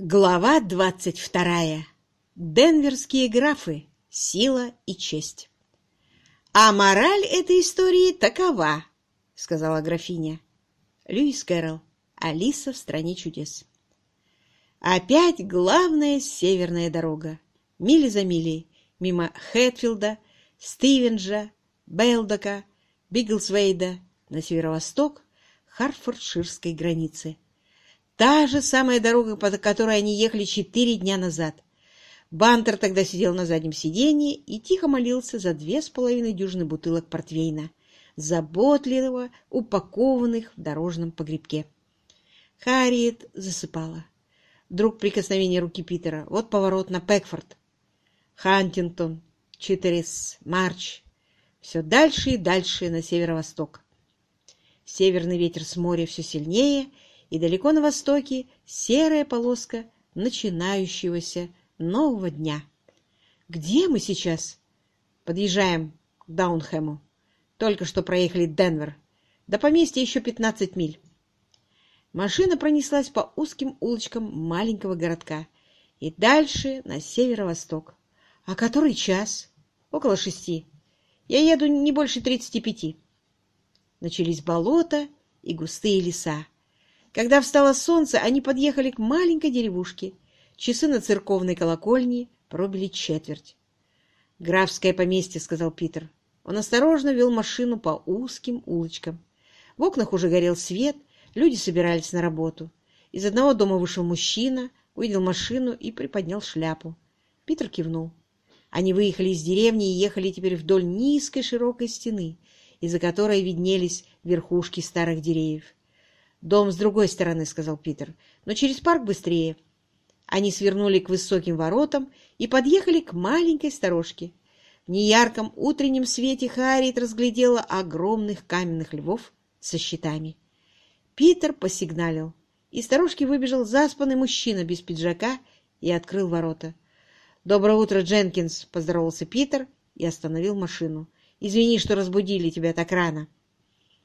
Глава двадцать вторая. Денверские графы. Сила и честь. «А мораль этой истории такова», — сказала графиня. Льюис Кэрролл. Алиса в стране чудес. Опять главная северная дорога. Мили за милей. Мимо Хэтфилда, Стивенджа, Белдока, Биглсвейда на северо-восток Хартфордширской границы. Та же самая дорога, по которой они ехали четыре дня назад. Бантер тогда сидел на заднем сиденье и тихо молился за две с половиной дюжины бутылок портвейна, заботливо упакованных в дорожном погребке. Харриет засыпала. Вдруг прикосновение руки Питера. Вот поворот на Пекфорд. Хантингтон, Читерис, Марч. Все дальше и дальше на северо-восток. Северный ветер с моря все сильнее — и далеко на востоке серая полоска начинающегося нового дня. Где мы сейчас? Подъезжаем к Даунхэму. Только что проехали Денвер. До поместья еще 15 миль. Машина пронеслась по узким улочкам маленького городка и дальше на северо-восток. А который час? Около шести. Я еду не больше тридцати пяти. Начались болота и густые леса. Когда встало солнце, они подъехали к маленькой деревушке. Часы на церковной колокольне пробили четверть. «Графское поместье», — сказал Питер. Он осторожно вел машину по узким улочкам. В окнах уже горел свет, люди собирались на работу. Из одного дома вышел мужчина, увидел машину и приподнял шляпу. Питер кивнул. Они выехали из деревни и ехали теперь вдоль низкой широкой стены, из-за которой виднелись верхушки старых деревьев. «Дом с другой стороны», — сказал Питер, — «но через парк быстрее». Они свернули к высоким воротам и подъехали к маленькой сторожке. В неярком утреннем свете Харриет разглядела огромных каменных львов со щитами. Питер посигналил. Из сторожки выбежал заспанный мужчина без пиджака и открыл ворота. «Доброе утро, Дженкинс!» — поздоровался Питер и остановил машину. «Извини, что разбудили тебя так рано».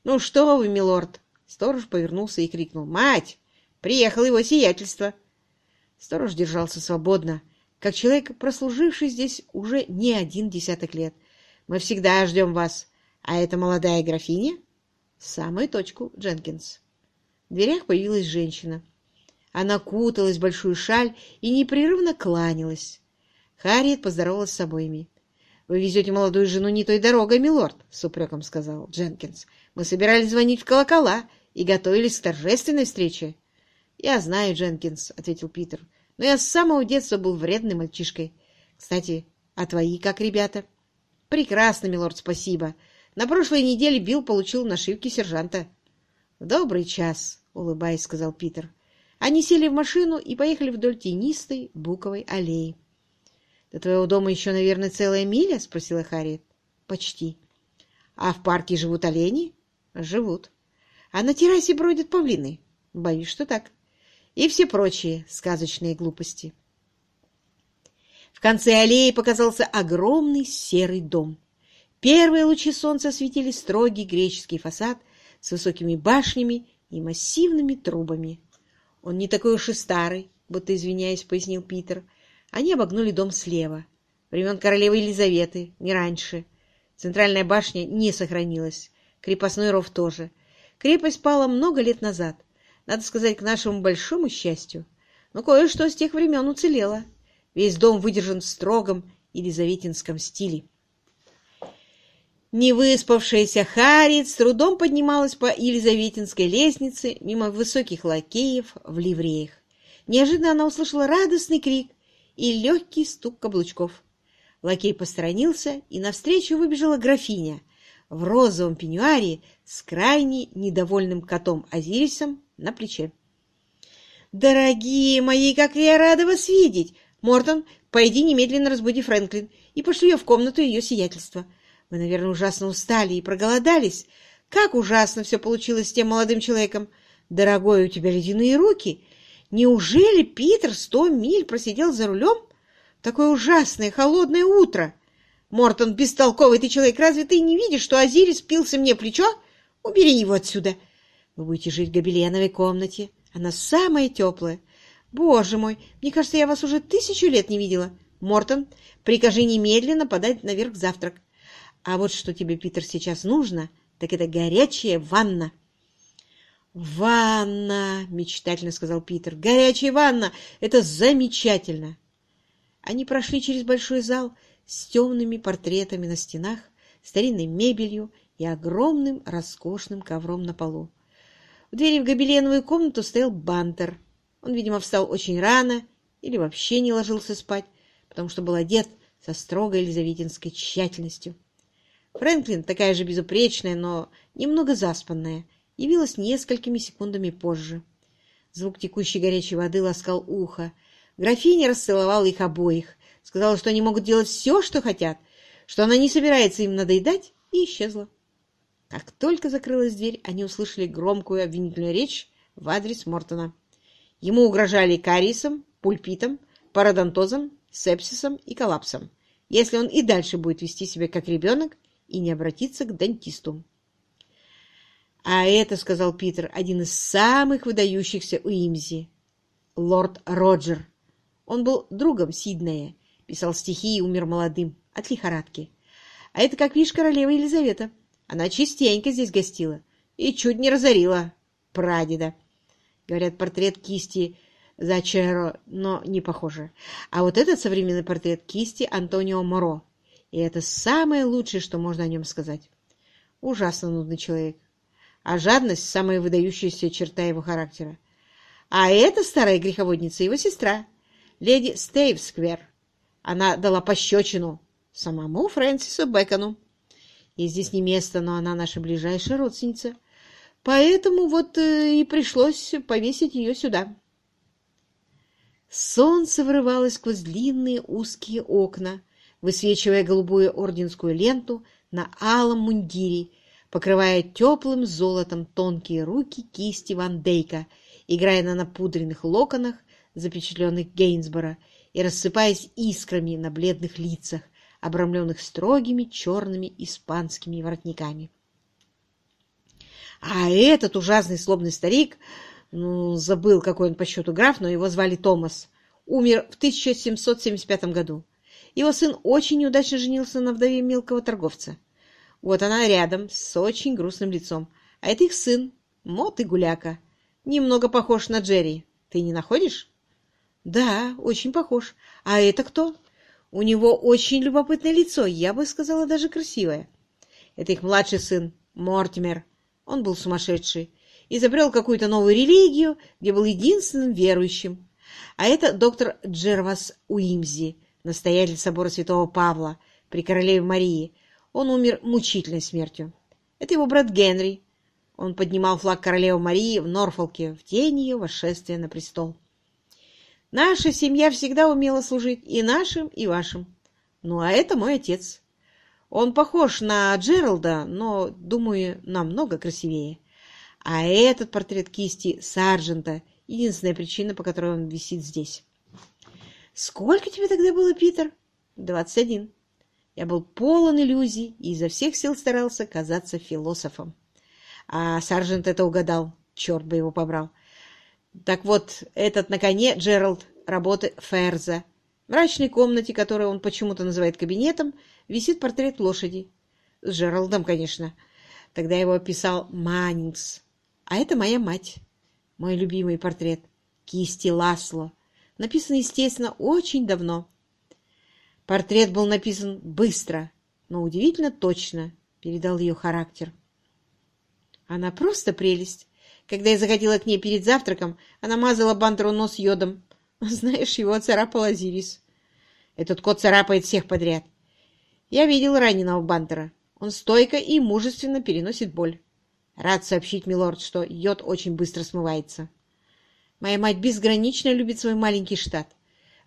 «Ну что вы, милорд!» Сторож повернулся и крикнул «Мать! Приехало его сиятельство!» Сторож держался свободно, как человек, прослуживший здесь уже не один десяток лет. «Мы всегда ждем вас. А это молодая графиня?» «Самую точку, Дженкинс». В дверях появилась женщина. Она куталась в большую шаль и непрерывно кланялась. Харриет поздоровалась с обоими. «Вы везете молодую жену не той дорогой, милорд», — с упреком сказал Дженкинс. «Мы собирались звонить в колокола и готовились к торжественной встрече. — Я знаю, Дженкинс, — ответил Питер, — но я с самого детства был вредным мальчишкой. Кстати, а твои как ребята? — Прекрасно, милорд, спасибо. На прошлой неделе Билл получил нашивки сержанта. — Добрый час, — улыбаясь, сказал Питер. Они сели в машину и поехали вдоль тенистой буковой аллеи. — До твоего дома еще, наверное, целая миля? — спросила Харриет. — Почти. — А в парке живут олени? — Живут. А на террасе бродят павлины. Боюсь, что так. И все прочие сказочные глупости. В конце аллеи показался огромный серый дом. Первые лучи солнца осветили строгий греческий фасад с высокими башнями и массивными трубами. Он не такой уж и старый, будто извиняясь, пояснил Питер. Они обогнули дом слева. Времен королевы Елизаветы, не раньше. Центральная башня не сохранилась, крепостной ров тоже. Крепость пала много лет назад, надо сказать, к нашему большому счастью. Но кое-что с тех времен уцелело. Весь дом выдержан в строгом елизаветинском стиле. Невыспавшаяся Харриет с трудом поднималась по Елизаветинской лестнице мимо высоких лакеев в ливреях. Неожиданно она услышала радостный крик и легкий стук каблучков. Лакей посторонился, и навстречу выбежала графиня в розовом пеньюаре с крайне недовольным котом Азирисом на плече. «Дорогие мои, как я рада вас видеть! Мортон, пойди немедленно разбуди Фрэнклин и пошли ее в комнату ее сиятельства. Вы, наверное, ужасно устали и проголодались. Как ужасно все получилось с тем молодым человеком! Дорогой, у тебя ледяные руки! Неужели Питер сто миль просидел за рулем? Такое ужасное холодное утро!» Мортон, бестолковый ты человек, разве ты не видишь, что Азирис пился мне плечо? Убери его отсюда. Вы будете жить в гобеленовой комнате. Она самая теплая. Боже мой, мне кажется, я вас уже тысячу лет не видела. Мортон, прикажи немедленно подать наверх завтрак. А вот что тебе, Питер, сейчас нужно, так это горячая ванна. «Ванна!» — мечтательно сказал Питер. «Горячая ванна! Это замечательно!» Они прошли через большой зал с темными портретами на стенах, старинной мебелью и огромным роскошным ковром на полу. В двери в гобеленовую комнату стоял Бантер. Он, видимо, встал очень рано или вообще не ложился спать, потому что был одет со строгой елизаветинской тщательностью. Фрэнклин, такая же безупречная, но немного заспанная, явилась несколькими секундами позже. Звук текущей горячей воды ласкал ухо. Графиня расцеловала их обоих, сказала, что они могут делать все, что хотят, что она не собирается им надоедать, и исчезла. Как только закрылась дверь, они услышали громкую обвинительную речь в адрес Мортона. Ему угрожали кариесом, пульпитом, пародонтозом, сепсисом и коллапсом, если он и дальше будет вести себя как ребенок и не обратиться к дантисту. «А это, — сказал Питер, — один из самых выдающихся у Имзи, лорд Роджер. Он был другом Сиднея, писал стихи и умер молодым, от лихорадки. А это, как видишь, королева Елизавета. Она частенько здесь гостила и чуть не разорила прадеда. Говорят, портрет кисти Зачеро, но не похоже. А вот этот современный портрет кисти Антонио Моро. И это самое лучшее, что можно о нем сказать. Ужасно нудный человек. А жадность – самая выдающаяся черта его характера. А эта старая греховодница – его сестра, леди Стейвсквер. Она дала пощечину самому Фрэнсису Бэкону. И здесь не место, но она наша ближайшая родственница. Поэтому вот э, и пришлось повесить ее сюда. Солнце врывалось сквозь длинные узкие окна, высвечивая голубую орденскую ленту на алом мундире, покрывая теплым золотом тонкие руки кисти Ван Дейка, играя на напудренных локонах, запечатленных Гейнсбора, и рассыпаясь искрами на бледных лицах, обрамленных строгими черными испанскими воротниками. А этот ужасный слобный старик, ну, забыл, какой он по счету граф, но его звали Томас, умер в 1775 году. Его сын очень неудачно женился на вдове мелкого торговца. Вот она рядом, с очень грустным лицом. А это их сын, Мот и Гуляка. Немного похож на Джерри. Ты не находишь? Да, очень похож. А это кто? У него очень любопытное лицо, я бы сказала, даже красивое. Это их младший сын, Мортимер. Он был сумасшедший. Изобрел какую-то новую религию, где был единственным верующим. А это доктор Джервас Уимзи, настоятель собора святого Павла при королеве Марии. Он умер мучительной смертью. Это его брат Генри. Он поднимал флаг королевы Марии в Норфолке в день ее восшествия на престол. Наша семья всегда умела служить и нашим, и вашим. Ну, а это мой отец. Он похож на Джералда, но, думаю, намного красивее. А этот портрет кисти Сарджента — единственная причина, по которой он висит здесь. Сколько тебе тогда было, Питер? Двадцать один. Я был полон иллюзий и изо всех сил старался казаться философом. А Сарджент это угадал. Черт бы его побрал. Так вот, этот на коне Джеральд работы Ферза. В мрачной комнате, которую он почему-то называет кабинетом, висит портрет лошади. С Джеральдом, конечно. Тогда его описал Маннингс. А это моя мать. Мой любимый портрет. Кисти Ласло. Написан, естественно, очень давно. Портрет был написан быстро, но удивительно точно передал ее характер. Она просто прелесть. Когда я заходила к ней перед завтраком, она мазала Бантеру нос йодом. Знаешь, его царапал Азирис. Этот кот царапает всех подряд. Я видел раненого Бантера. Он стойко и мужественно переносит боль. Рад сообщить, милорд, что йод очень быстро смывается. Моя мать безгранично любит свой маленький штат.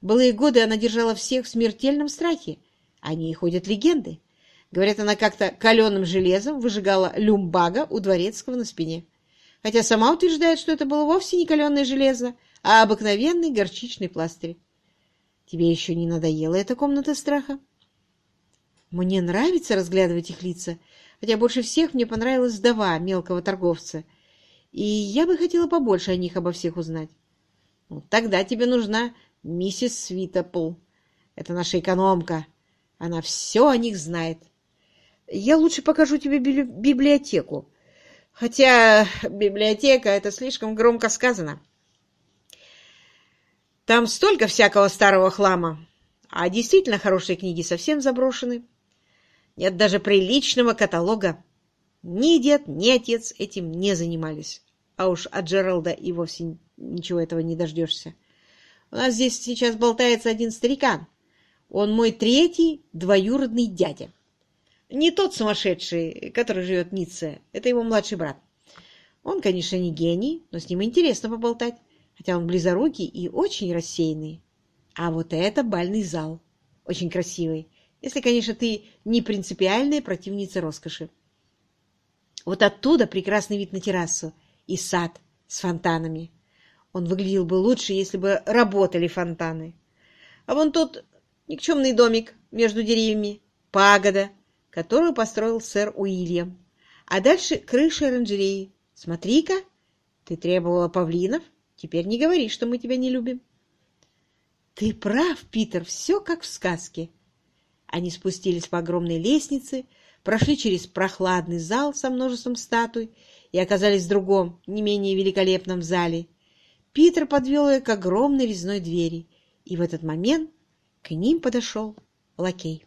Былые годы она держала всех в смертельном страхе. О ней ходят легенды. Говорят, она как-то каленым железом выжигала люмбага у дворецкого на спине хотя сама утверждает, что это было вовсе не каленое железо, а обыкновенный горчичный пластырь. Тебе еще не надоела эта комната страха? Мне нравится разглядывать их лица, хотя больше всех мне понравилась вдова мелкого торговца, и я бы хотела побольше о них обо всех узнать. Ну, тогда тебе нужна миссис Свитопл. Это наша экономка. Она все о них знает. Я лучше покажу тебе библиотеку. Хотя библиотека — это слишком громко сказано. Там столько всякого старого хлама, а действительно хорошие книги совсем заброшены. Нет даже приличного каталога. Ни дед, ни отец этим не занимались. А уж от Джералда и вовсе ничего этого не дождешься. У нас здесь сейчас болтается один старикан. Он мой третий двоюродный дядя. Не тот сумасшедший, который живет в Ницце. Это его младший брат. Он, конечно, не гений, но с ним интересно поболтать, хотя он близорукий и очень рассеянный. А вот это бальный зал. Очень красивый, если, конечно, ты не принципиальная противница роскоши. Вот оттуда прекрасный вид на террасу и сад с фонтанами. Он выглядел бы лучше, если бы работали фонтаны. А вон тот никчемный домик между деревьями, пагода, которую построил сэр Уильям. А дальше крыша оранжереи. Смотри-ка, ты требовала павлинов, теперь не говори, что мы тебя не любим. Ты прав, Питер, все как в сказке. Они спустились по огромной лестнице, прошли через прохладный зал со множеством статуй и оказались в другом, не менее великолепном зале. Питер подвел ее к огромной резной двери, и в этот момент к ним подошел лакей.